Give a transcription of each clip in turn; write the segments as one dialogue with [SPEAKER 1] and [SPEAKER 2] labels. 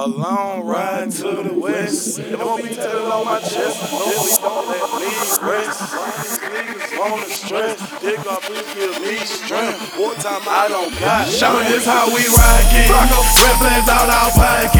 [SPEAKER 1] A long ride to the west. It won't be telling on my chest. No, we don't let me rest. Niggas on the stress. Dick off, please give me strength. More time I don't got.
[SPEAKER 2] Show this how we rock it. Red flags out our pockets.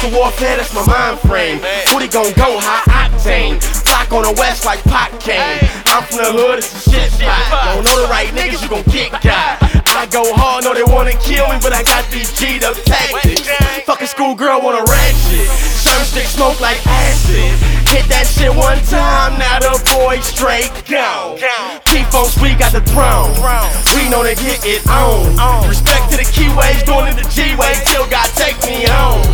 [SPEAKER 3] Mr. Warfare, that's my mind frame. Booty gon' go high octane. Flock on the west like pot cane. I'm from the hood, it's a shit spot. Don't know the right niggas, you gon' get got. I go hard, know they wanna kill me, but I got these G'd up tactics. Fucking schoolgirl wanna ratchet. Certain stick smoke like acid. Hit that shit one time, now the boy straight gone. P-Folks, we got the throne. We know they get it on. Respect to the keyways, going to the G-way, still got take me home.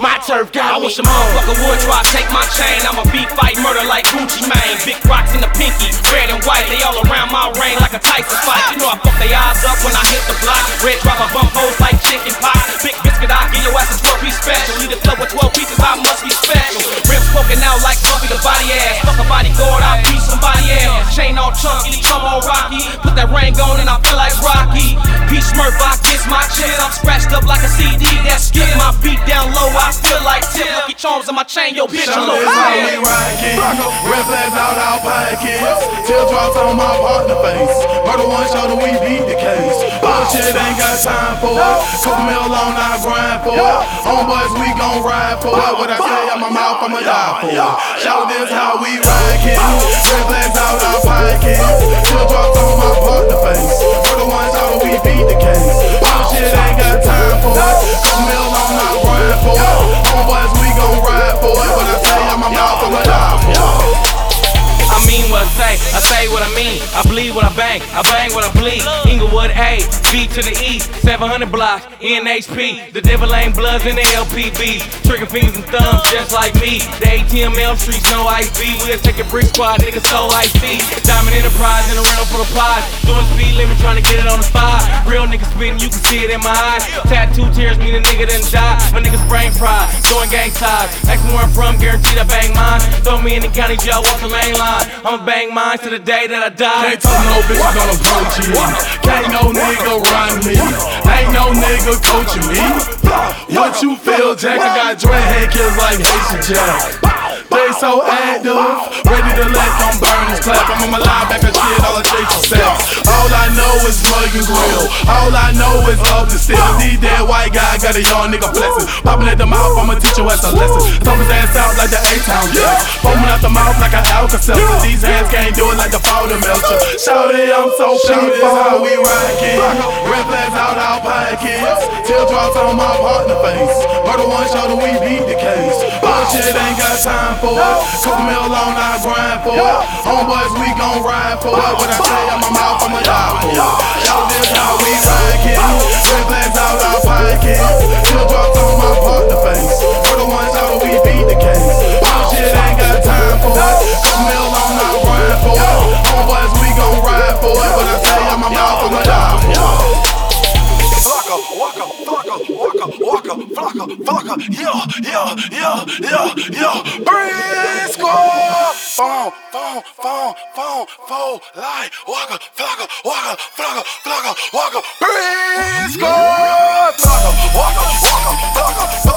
[SPEAKER 3] My turf got
[SPEAKER 4] I
[SPEAKER 3] me
[SPEAKER 4] wish a motherfucker would try to take my chain. I'm a beat fight murder like Gucci Mane. Big rocks in the pinky, red and white. They all around my ring like a Tyson fight. You know I fuck their eyes up when I hit the block. Red drop, I bump hoes like chicken pot. Big I your ass a 12 piece special. Need a club with 12 pieces, I must be special. Ribs poking out like Buffie the body ass. Fuck a bodyguard, I beat somebody ass. Chain all chunky, drum all rocky. Put that ring on and I feel like Rocky. Peach Smurf, I kiss my chin. I'm scratched up like a CD that skip my beat down low. I feel like Tip. Lucky charms on my chain, yo bitch,
[SPEAKER 2] Show
[SPEAKER 4] a little
[SPEAKER 2] this how we
[SPEAKER 4] bad.
[SPEAKER 2] rockin'. Red flags out our pockets. Teardrops on my partner face. Murder one show that we beat the case. Bullshit ain't got time for it. Couple mil on our grind for it. On boys we gon' ride for it. What I say in my mouth, I'ma die for it. Show this how we rockin'. Red flags out our pockets. Teardrops beat the. Bullshit ain't got time for it. Couple mil on our grind for it. On boys we gon' ride for it. What I in my mouth, I'ma die for it.
[SPEAKER 4] I mean what say, say what I mean. I bleed what I bang, I bang what I bleed. Inglewood A, B to the E, 700 blocks, NHP. The devil ain't bloods in the LPBs. Trigger fingers and thumbs just like me. The ATML streets, no ice B. We'll take a brick squad, niggas so icy. Diamond Enterprise in the rental for the prize. Doing speed limit, trying to get it on the spot. Real niggas spitting, you can see it in my eyes. Tattoo tears mean a nigga done die. My niggas brain fried, doing gang ties. Ask me where I'm from, guaranteed I bang mine. Throw me in the county jail, walk the main line. I'ma bang mine to the day that I die.
[SPEAKER 2] Can't talk no bitch gonna approach you. Can't no nigga run me. Ain't no nigga coaching me. What you feel, Jack? I got dreadhead kids like Haitian Jack. So active, ready to let them burners clap. I'm on my line back and shit, all I chase is sex. All I know is mug and grill. All I know is up the still. These dead white guy got a young nigga flexing. Popping at the mouth, I'ma teach you as a lesson. Throw his ass out like the A-Town Jack. Foaming out the mouth like an Alka-Seltzer. These hands can't do it like the powder melcher. Shout it, I'm so people. how we rockin'. Red flags out our pockets. Teardrops on my partner face. Murder one that we beat the case. Bullshit ain't got time for it. Couple mil on our grind for it. Homeboys, we gon' ride for it. What I say in my mouth, I'ma die for it. Shout this how we rockin'. Red flags out our pockets. Teardrops on my partner face. For the ones that we beat the case. Bullshit ain't got time for it. Couple mil on our grind for it. Homeboys, we gon' ride for it. What I say in my mouth, I'ma die
[SPEAKER 1] flocka, flocka, yeah, yeah, yeah, yeah, yeah. Briscoe! Phone, phone, phone, phone, phone, lie, waka, flocka, waka, flocka, flocka, waka, Briscoe! Flocka, waka, waka, flocka,